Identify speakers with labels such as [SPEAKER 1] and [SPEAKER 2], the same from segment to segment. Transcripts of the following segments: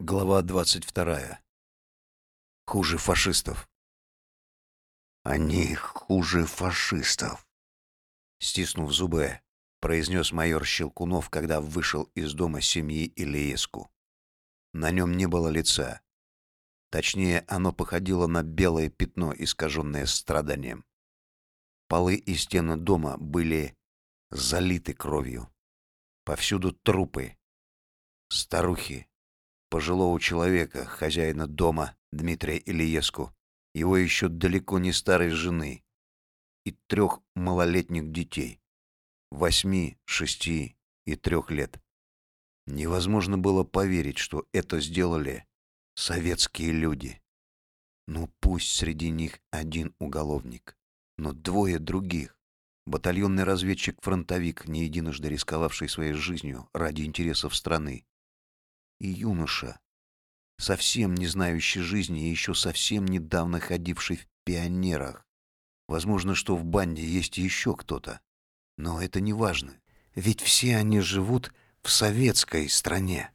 [SPEAKER 1] Глава 22. Хуже фашистов.
[SPEAKER 2] Они хуже фашистов.
[SPEAKER 1] Стиснув зубы, произнес майор Щелкунов, когда вышел из дома семьи Ильеску. На нем не было лица. Точнее, оно походило на белое пятно, искаженное страданием. Полы и стены дома были залиты кровью. Повсюду трупы. Старухи, пожилого человека, хозяина дома Дмитрия Ильеску, его еще далеко не старой жены и трех малолетних детей, восьми, шести и трех лет. Невозможно было поверить, что это сделали советские люди. Ну пусть среди них один уголовник, но двое других. Батальонный разведчик-фронтовик, не единожды рисковавший своей жизнью ради интересов страны, и юноша, совсем не знающий жизни и еще совсем недавно ходивший в пионерах. Возможно, что в банде есть еще кто-то. Но это не важно, ведь все они живут в советской стране.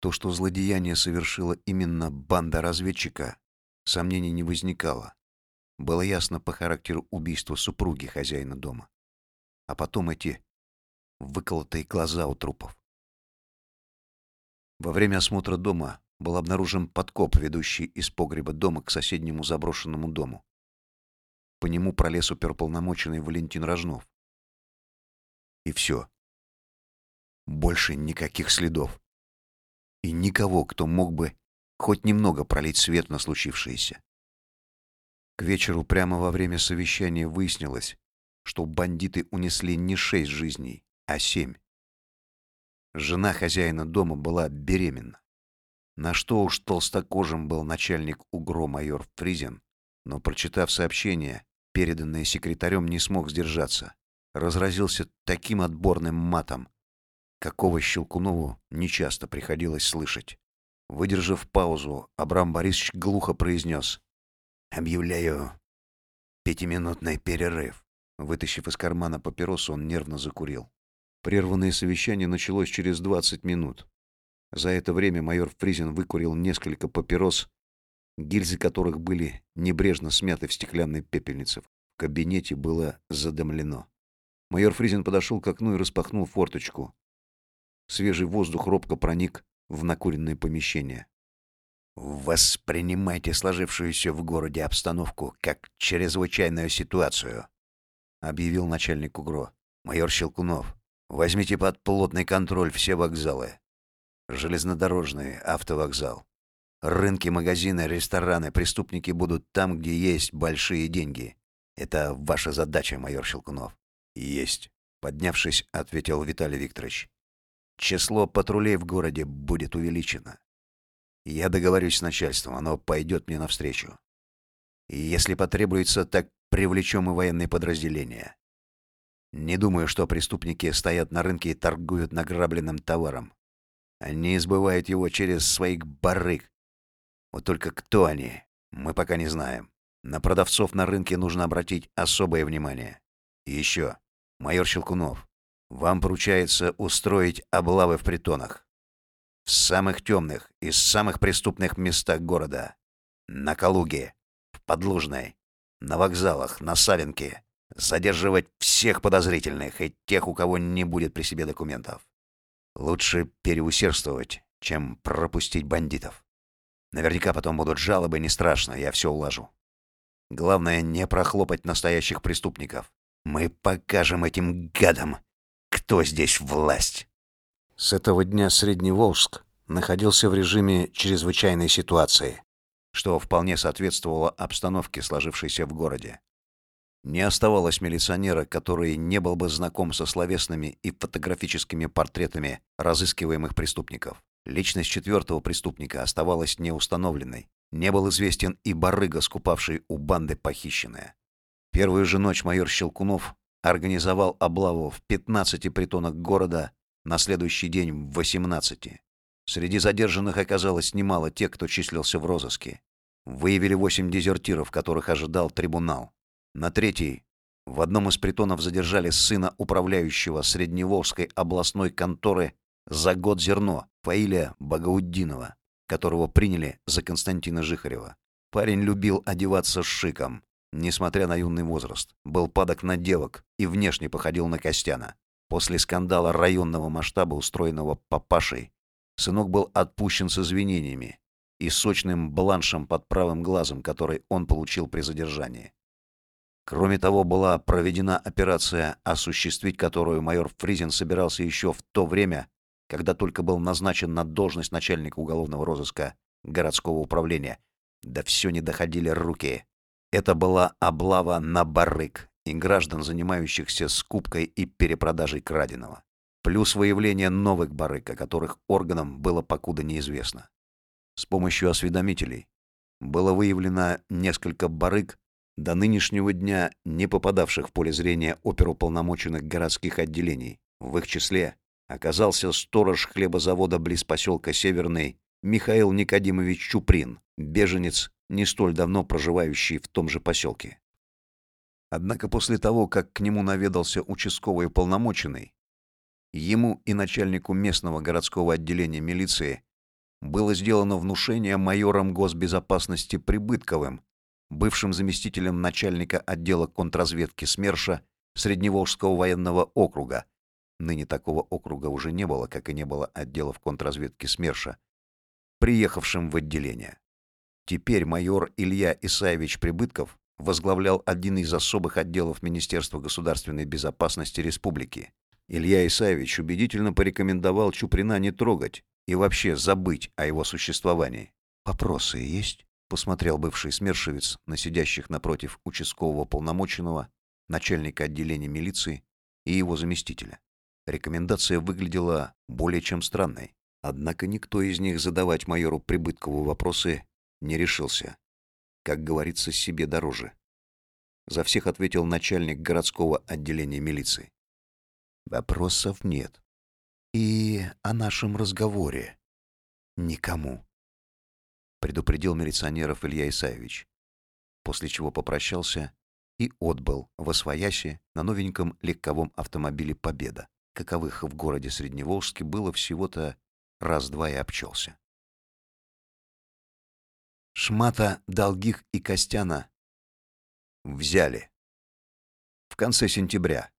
[SPEAKER 1] То, что злодеяние совершила именно банда разведчика, сомнений не возникало. Было ясно по характеру убийства супруги хозяина дома. А потом эти выколотые глаза у трупов. Во время осмотра дома был обнаружен подкоп, ведущий из погреба дома к соседнему заброшенному дому. По нему пролез уперполномоченный Валентин Рожнов. И все. Больше никаких следов. И никого, кто мог бы хоть немного пролить свет на случившееся. К вечеру прямо во время совещания выяснилось, что бандиты унесли не шесть жизней, а семь. Жена хозяина дома была беременна. На что уж толстокожим был начальник УГРО майор Фризин, но, прочитав сообщение, переданное секретарем, не смог сдержаться. Разразился таким отборным матом, какого Щелкунову нечасто приходилось слышать. Выдержав паузу, Абрам Борисович глухо произнес «Объявляю пятиминутный перерыв». Вытащив из кармана папиросу, он нервно закурил. Прерванное совещание началось через 20 минут. За это время майор Фризин выкурил несколько папирос, гильзы которых были небрежно смяты в стеклянной пепельнице. В кабинете было задымлено. Майор Фризин подошел к окну и распахнул форточку. Свежий воздух робко проник в накуренное помещение. «Воспринимайте сложившуюся в городе обстановку как чрезвычайную ситуацию», — объявил начальник УГРО. «Майор Щелкунов, Возьмите под плотный контроль все вокзалы. Железнодорожный, автовокзал. Рынки, магазины, рестораны, преступники будут там, где есть большие деньги. Это ваша задача, майор Щелкунов. Есть, поднявшись, ответил Виталий Викторович. Число патрулей в городе будет увеличено. Я договорюсь с начальством, оно пойдет мне навстречу. Если потребуется, так привлечем и военные подразделения. Не думаю, что преступники стоят на рынке и торгуют награбленным товаром. Они избывают его через своих барыг. Вот только кто они, мы пока не знаем. На продавцов на рынке нужно обратить особое внимание. И еще, майор Щелкунов, вам поручается устроить облавы в притонах. В самых темных и самых преступных местах города. На Калуге, в Подлужной, на вокзалах, на Савинке, задерживать всех подозрительных и тех, у кого не будет при себе документов. Лучше переусердствовать, чем пропустить бандитов. Наверняка потом будут жалобы, не страшно, я все улажу. Главное, не прохлопать настоящих преступников. Мы покажем этим гадам, кто здесь власть. С этого дня Средневолжск находился в режиме чрезвычайной ситуации, что вполне соответствовало обстановке, сложившейся в городе. Не оставалось милиционера, который не был бы знаком со словесными и фотографическими портретами разыскиваемых преступников. Личность четвертого преступника оставалась неустановленной. Не был известен и барыга, скупавший у банды похищенное. Первую же ночь майор Щелкунов организовал облаву в 15 притонах города, на следующий день в 18. Среди задержанных оказалось немало тех, кто числился в розыске. Выявили 8 дезертиров, которых ожидал трибунал. На третий в одном из притонов задержали сына управляющего Средневолжской областной конторы за год зерно Фаиля Багауддинова. которого приняли за Константина Жихарева. Парень любил одеваться с шиком, несмотря на юный возраст, был падок на девок и внешне походил на Костяна. После скандала районного масштаба, устроенного папашей, сынок был отпущен с извинениями и сочным бланшем под правым глазом, который он получил при задержании. Кроме того, была проведена операция, осуществить которую майор Фризин собирался еще в то время, когда только был назначен на должность начальника уголовного розыска городского управления. Да все не доходили руки. Это была облава на барык и граждан, занимающихся скупкой и перепродажей краденого. Плюс выявление новых барык, о которых органам было покуда неизвестно. С помощью осведомителей было выявлено несколько барык, до нынешнего дня не попадавших в поле зрения оперуполномоченных городских отделений. В их числе оказался сторож хлебозавода близ поселка Северный Михаил Никодимович Чуприн, беженец, не столь давно проживающий в том же поселке. Однако после того, как к нему наведался участковый уполномоченный, ему и начальнику местного городского отделения милиции было сделано внушение майором госбезопасности Прибытковым, бывшим заместителем начальника отдела контрразведки СМЕРШа Средневолжского военного округа. Ныне такого округа уже не было, как и не было отделов контрразведки СМЕРШа, приехавшим в отделение. Теперь майор Илья Исаевич Прибытков возглавлял один из особых отделов Министерства государственной безопасности республики. Илья Исаевич убедительно порекомендовал Чуприна не трогать и вообще забыть о его существовании. «Вопросы есть?» — посмотрел бывший смершевец на сидящих напротив участкового полномоченного, начальника отделения милиции и его заместителя. Рекомендация выглядела более чем странной. Однако никто из них задавать майору Прибыткову вопросы не решился. Как говорится, себе дороже. За всех ответил начальник городского отделения милиции. Вопросов нет. И о нашем разговоре никому предупредил милиционеров Илья Исаевич, после чего попрощался и отбыл в Освояси на новеньком легковом автомобиле «Победа», каковых в городе Средневолжске было всего-то раз-два и обчелся. Шмата, Долгих и Костяна взяли в конце сентября,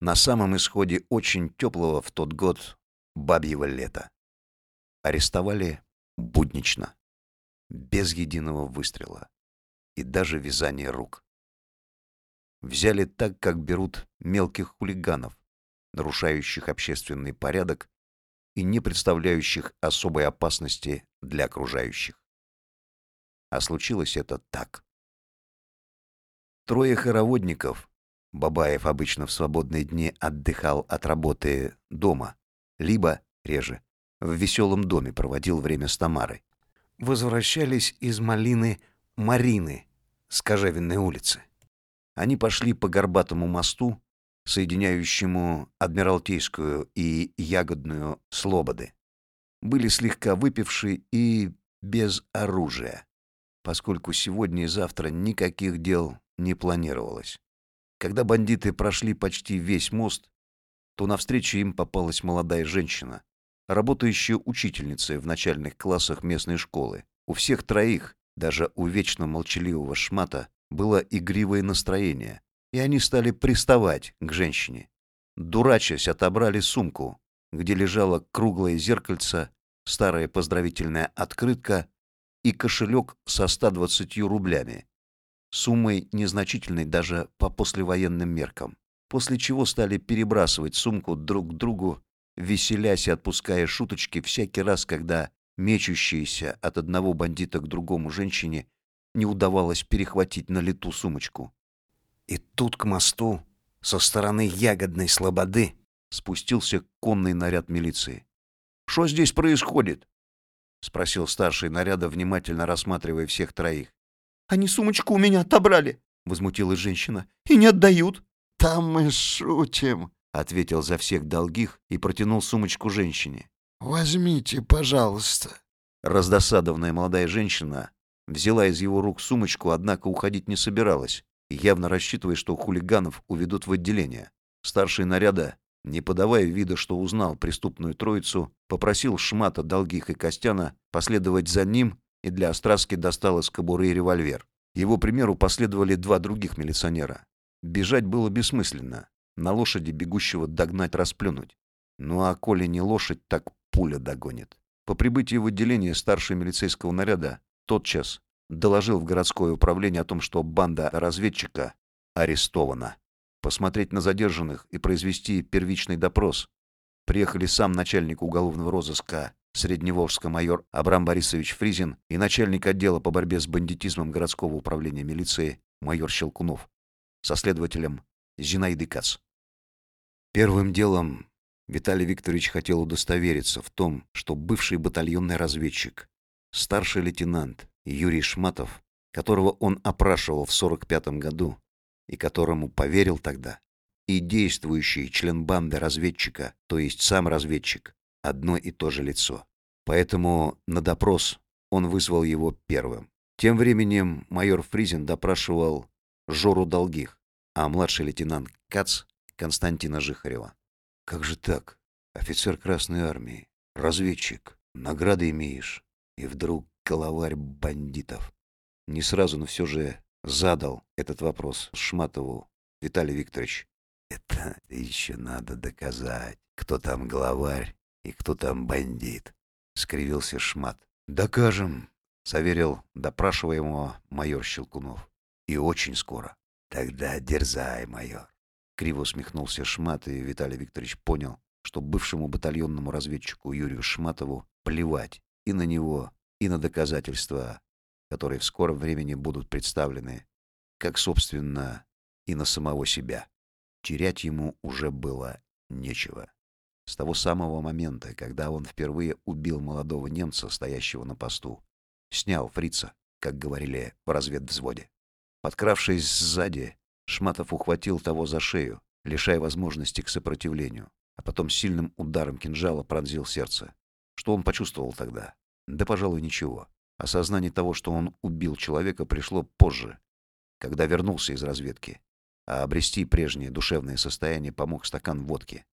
[SPEAKER 1] на самом исходе очень теплого в тот год бабьего лета. Арестовали буднично, без единого выстрела и даже вязания рук. Взяли так, как берут мелких хулиганов, нарушающих общественный порядок и не представляющих особой опасности для окружающих. А случилось это так. Трое хороводников, Бабаев обычно в свободные дни отдыхал от работы дома, либо, реже, в веселом доме проводил время с Тамарой. Возвращались из малины Марины с Кожевенной улицы. Они пошли по горбатому мосту, соединяющему Адмиралтейскую и Ягодную Слободы. Были слегка выпившие и без оружия, поскольку сегодня и завтра никаких дел не планировалось. Когда бандиты прошли почти весь мост, то навстречу им попалась молодая женщина, работающая учительницей в начальных классах местной школы. У всех троих, даже у вечно молчаливого шмата, было игривое настроение, и они стали приставать к женщине. Дурачась, отобрали сумку, где лежало круглое зеркальце, старая поздравительная открытка и кошелек со 120 рублями, суммой незначительной даже по послевоенным меркам, после чего стали перебрасывать сумку друг к другу веселясь и отпуская шуточки всякий раз, когда мечущейся от одного бандита к другому женщине не удавалось перехватить на лету сумочку. И тут к мосту со стороны ягодной слободы спустился конный наряд милиции. «Что здесь происходит?» — спросил старший наряда, внимательно рассматривая всех троих.
[SPEAKER 3] «Они сумочку у меня отобрали!» — возмутилась женщина. «И не отдают!»
[SPEAKER 2] «Там мы шутим!»
[SPEAKER 1] — ответил за всех долгих и протянул сумочку женщине.
[SPEAKER 2] «Возьмите, пожалуйста».
[SPEAKER 1] Раздосадованная молодая женщина взяла из его рук сумочку, однако уходить не собиралась, явно рассчитывая, что хулиганов уведут в отделение. Старший наряда Не подавая вида, что узнал преступную троицу, попросил Шмата, Долгих и Костяна последовать за ним и для остраски достал из кобуры револьвер. Его примеру последовали два других милиционера. Бежать было бессмысленно. На лошади бегущего догнать расплюнуть. Ну а коли не лошадь, так пуля догонит. По прибытии в отделение старший милицейского наряда тотчас доложил в городское управление о том, что банда разведчика арестована. Посмотреть на задержанных и произвести первичный допрос. Приехали сам начальник уголовного розыска Средневолжска майор Абрам Борисович Фризин и начальник отдела по борьбе с бандитизмом городского управления милиции майор Щелкунов со следователем Зинаидой Кац. Первым делом Виталий Викторович хотел удостовериться в том, что бывший батальонный разведчик, старший лейтенант Юрий Шматов, которого он опрашивал в 45 году и которому поверил тогда, и действующий член банды разведчика, то есть сам разведчик, одно и то же лицо. Поэтому на допрос он вызвал его первым. Тем временем майор Фризин допрашивал Жору Долгих, а младший лейтенант Кац — Константина Жихарева. «Как же так? Офицер Красной Армии, разведчик, награды имеешь, и вдруг головарь бандитов». Не сразу, но все же задал этот вопрос Шматову Виталий Викторович. «Это еще надо доказать, кто там главарь и кто там бандит», — скривился Шмат. «Докажем», — заверил допрашиваемого майор Щелкунов. «И очень скоро». «Тогда дерзай, майор». Криво усмехнулся Шмат, и Виталий Викторович понял, что бывшему батальонному разведчику Юрию Шматову плевать и на него, и на доказательства, которые в скором времени будут представлены, как, собственно, и на самого себя. Терять ему уже было нечего. С того самого момента, когда он впервые убил молодого немца, стоящего на посту, снял фрица, как говорили в разведвзводе. Подкравшись сзади, Шматов ухватил того за шею, лишая возможности к сопротивлению, а потом сильным ударом кинжала пронзил сердце. Что он почувствовал тогда? Да, пожалуй, ничего. Осознание того, что он убил человека, пришло позже, когда вернулся из разведки. А обрести прежнее душевное состояние помог стакан водки,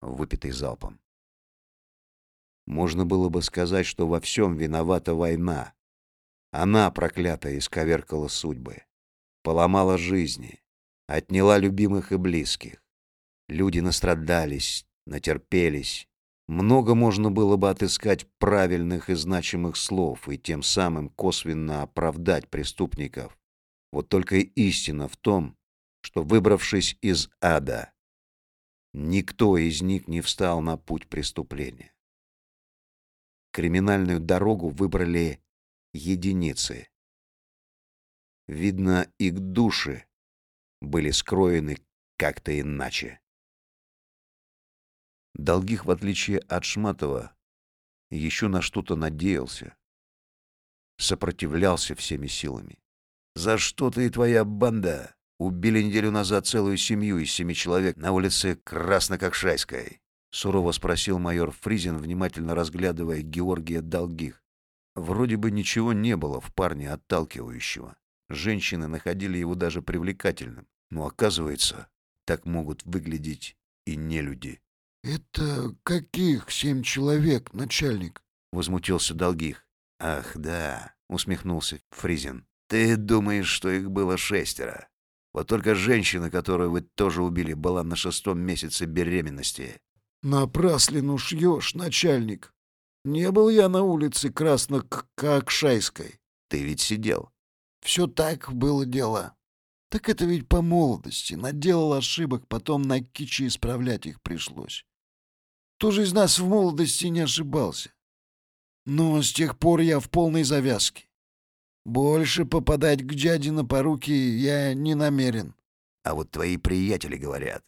[SPEAKER 1] выпитый залпом. Можно было бы сказать, что во всем виновата война. Она, проклятая, исковеркала судьбы поломала жизни, отняла любимых и близких. Люди настрадались, натерпелись. Много можно было бы отыскать правильных и значимых слов и тем самым косвенно оправдать преступников. Вот только истина в том, что, выбравшись из ада, никто из них не встал на путь преступления. Криминальную дорогу выбрали единицы. Видно, их души были скроены как-то иначе. Долгих, в отличие от Шматова, еще на что-то надеялся. Сопротивлялся всеми силами. «За что ты и твоя банда убили неделю назад целую семью из семи человек на улице Краснококшайской?» — сурово спросил майор Фризин, внимательно разглядывая Георгия Долгих. Вроде бы ничего не было в парне отталкивающего. Женщины находили его даже привлекательным. Но оказывается, так могут выглядеть и не люди.
[SPEAKER 2] «Это каких семь человек, начальник?»
[SPEAKER 1] — возмутился Долгих. «Ах, да», — усмехнулся Фризин. «Ты думаешь, что их было шестеро? Вот только женщина, которую вы тоже убили, была на шестом месяце беременности».
[SPEAKER 2] «Напраслину шьешь, начальник. Не был я на улице Красно-Кокшайской».
[SPEAKER 1] «Ты ведь сидел».
[SPEAKER 2] Все так было дело. Так это ведь по молодости. Наделал ошибок, потом на кичи исправлять их пришлось. Кто же из нас в молодости не ошибался? Но с тех пор я в полной завязке. Больше попадать к дяде на поруки я не намерен.
[SPEAKER 1] А вот твои приятели говорят,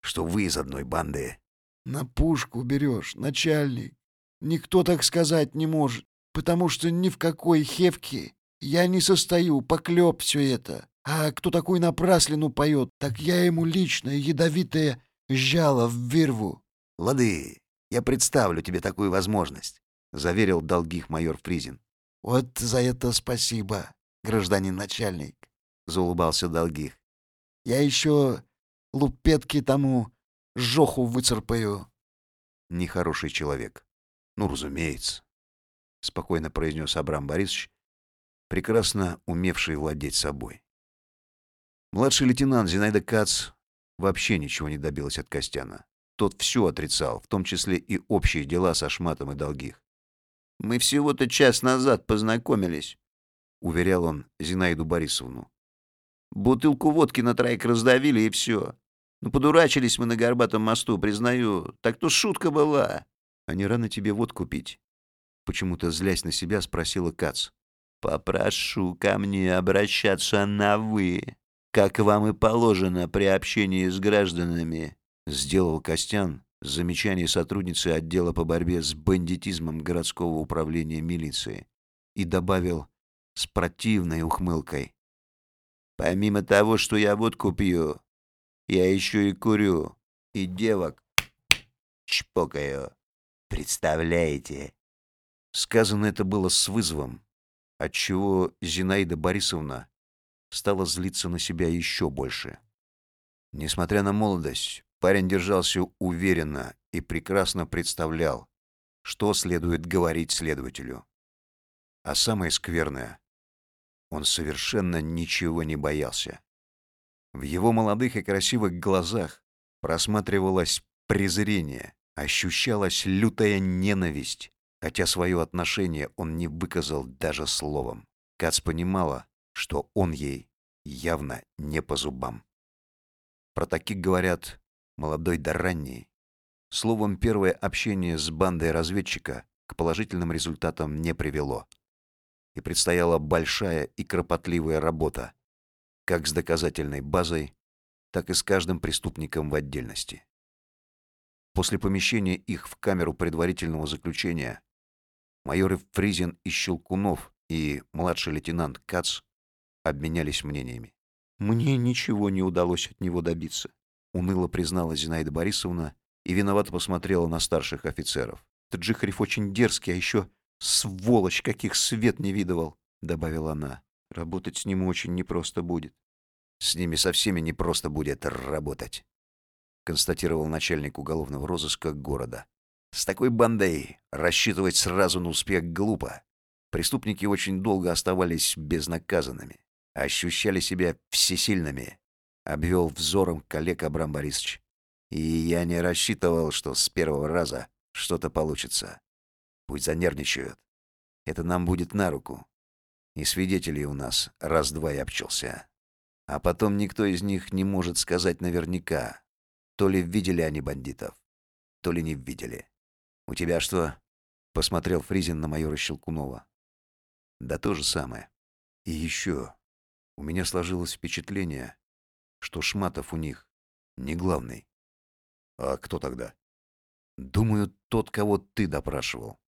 [SPEAKER 1] что вы из одной банды.
[SPEAKER 2] На пушку берешь, начальник. Никто так сказать не может, потому что ни в какой хевке я не состою, поклеп все это. А кто такой напраслину поет, так я ему лично ядовитое жало вырву.
[SPEAKER 1] — Лады, я представлю тебе такую возможность, — заверил долгих майор Фризин.
[SPEAKER 2] — Вот за это спасибо, гражданин начальник, — заулыбался долгих. — Я еще лупетки тому жоху выцарпаю.
[SPEAKER 1] Нехороший человек. Ну, разумеется, спокойно произнес Абрам Борисович, прекрасно умевший владеть собой. Младший лейтенант Зинаида Кац вообще ничего не добилась от Костяна. Тот все отрицал, в том числе и общие дела со Шматом и Долгих.
[SPEAKER 3] «Мы всего-то час назад познакомились», —
[SPEAKER 1] уверял он Зинаиду Борисовну.
[SPEAKER 3] «Бутылку водки на троих раздавили, и все. Ну, подурачились мы на Горбатом мосту, признаю. Так то шутка была».
[SPEAKER 1] «А не рано тебе водку пить?» Почему-то, злясь на себя, спросила Кац.
[SPEAKER 3] «Попрошу ко мне обращаться на «вы», как вам и положено при общении с гражданами», —
[SPEAKER 1] сделал Костян замечание сотрудницы отдела по борьбе с бандитизмом городского управления милиции и добавил с противной ухмылкой.
[SPEAKER 3] «Помимо того, что я водку пью, я еще и курю, и девок чпокаю. Представляете?»
[SPEAKER 1] Сказано это было с вызовом, отчего Зинаида Борисовна стала злиться на себя еще больше. Несмотря на молодость, парень держался уверенно и прекрасно представлял, что следует говорить следователю. А самое скверное, он совершенно ничего не боялся. В его молодых и красивых глазах просматривалось презрение, ощущалась лютая ненависть, хотя свое отношение он не выказал даже словом. Кац понимала, что он ей явно не по зубам. Про таких говорят молодой да ранний. Словом, первое общение с бандой разведчика к положительным результатам не привело. И предстояла большая и кропотливая работа, как с доказательной базой, так и с каждым преступником в отдельности. После помещения их в камеру предварительного заключения майоры Фризин и Щелкунов и младший лейтенант Кац обменялись мнениями. «Мне ничего не удалось от него добиться», — уныло признала Зинаида Борисовна и виновато посмотрела на старших офицеров. «Таджихарев очень дерзкий, а еще сволочь, каких свет не видывал», — добавила она. Работать с ним очень непросто будет. С ними со всеми непросто будет работать, констатировал начальник уголовного розыска города. С такой бандой рассчитывать сразу на успех глупо. Преступники очень долго оставались безнаказанными, ощущали себя всесильными, обвел взором коллег Абрам Борисович. И я не рассчитывал, что с первого раза что-то получится. Пусть занервничают. Это нам будет на руку. И свидетелей у нас раз-два и обчелся. А потом никто из них не может сказать наверняка, то ли видели они бандитов, то ли не видели. «У тебя что?» — посмотрел Фризин на майора Щелкунова. «Да то же самое. И еще. У меня сложилось впечатление, что Шматов у них не главный. А кто тогда? Думаю, тот, кого ты допрашивал,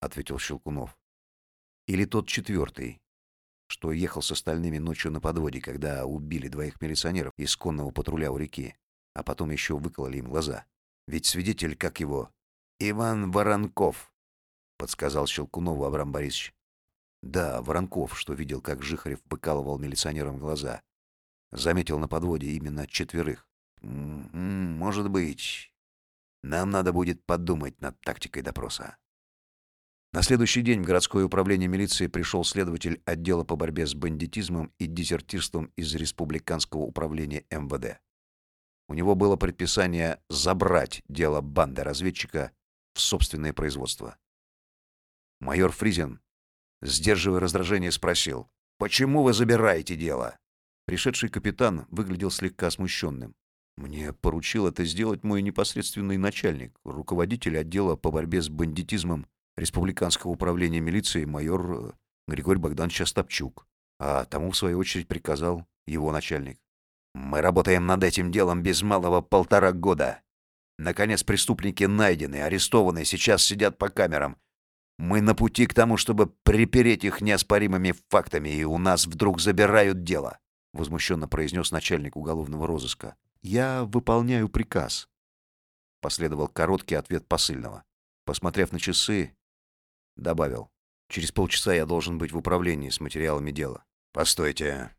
[SPEAKER 1] ответил Щелкунов. Или тот четвертый, что ехал с остальными ночью на подводе, когда убили двоих милиционеров из конного патруля у реки, а потом еще выкололи им глаза. Ведь свидетель, как его, Иван Воронков, подсказал Щелкунову Абрам Борисович. Да, Воронков, что видел, как Жихарев выкалывал милиционерам глаза. Заметил на подводе именно четверых. «М-м, может быть. Нам надо будет подумать над тактикой допроса. На следующий день в городское управление милиции пришел следователь отдела по борьбе с бандитизмом и дезертирством из Республиканского управления МВД. У него было предписание забрать дело банды разведчика собственное производство. Майор Фризин, сдерживая раздражение, спросил, «Почему вы забираете дело?» Пришедший капитан выглядел слегка смущенным. Мне поручил это сделать мой непосредственный начальник, руководитель отдела по борьбе с бандитизмом Республиканского управления милиции майор э, Григорий Богданович Остапчук, а тому, в свою очередь, приказал его начальник. «Мы работаем над этим делом без малого полтора года. Наконец, преступники найдены, арестованы, сейчас сидят по камерам. Мы на пути к тому, чтобы припереть их неоспоримыми фактами, и у нас вдруг забирают дело», — возмущенно произнес начальник уголовного розыска. «Я выполняю приказ», — последовал короткий ответ посыльного. Посмотрев на часы, добавил. Через полчаса я должен быть в управлении с материалами дела. Постойте.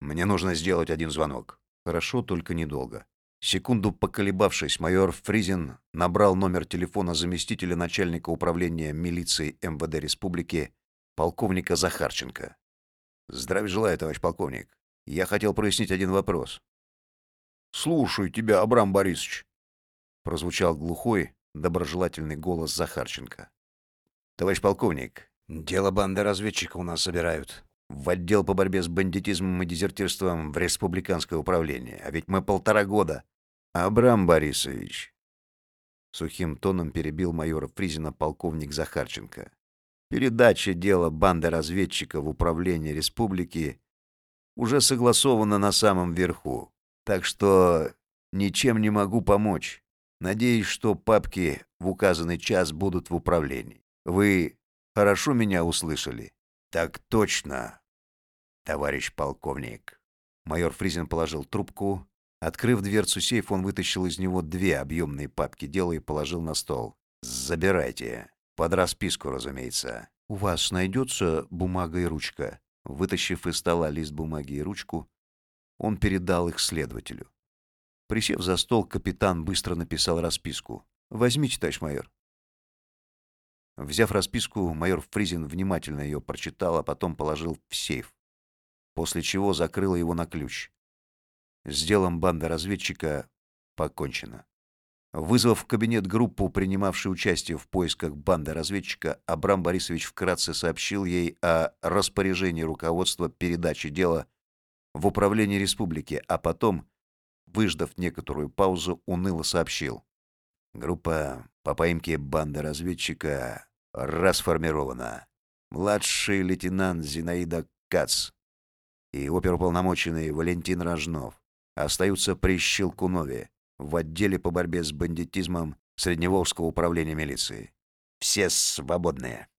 [SPEAKER 1] Мне нужно сделать один звонок. Хорошо, только недолго. Секунду поколебавшись, майор Фризин набрал номер телефона заместителя начальника управления милиции МВД Республики полковника Захарченко. «Здравия желаю, товарищ полковник. Я хотел прояснить один вопрос». «Слушаю тебя, Абрам Борисович», — прозвучал глухой, доброжелательный голос Захарченко. «Товарищ полковник, дело банды разведчика у нас собирают. В отдел по борьбе с бандитизмом и дезертирством в республиканское управление. А ведь мы полтора года. Абрам Борисович». Сухим тоном перебил майора Фризина полковник Захарченко. Передача дела банды разведчиков в управление республики уже согласована на самом верху. Так что ничем не могу помочь. Надеюсь, что папки в указанный час будут в управлении. Вы хорошо меня услышали? Так точно, товарищ полковник. Майор Фризин положил трубку. Открыв дверцу сейфа, он вытащил из него две объемные папки дела и положил на стол. «Забирайте. Под расписку, разумеется. У вас найдется бумага и ручка?» Вытащив из стола лист бумаги и ручку, он передал их следователю. Присев за стол, капитан быстро написал расписку. «Возьмите, товарищ майор». Взяв расписку, майор Фризин внимательно ее прочитал, а потом положил в сейф, после чего закрыл его на ключ. С делом банды разведчика покончено. Вызвав в кабинет группу, принимавшую участие в поисках банды разведчика, Абрам Борисович вкратце сообщил ей о распоряжении руководства передачи дела в управление республики, а потом, выждав некоторую паузу, уныло сообщил. Группа по поимке банды разведчика расформирована. Младший лейтенант Зинаида Кац и оперуполномоченный Валентин Рожнов остаются при Щелкунове в отделе по борьбе с бандитизмом Средневолжского управления милиции. Все свободные.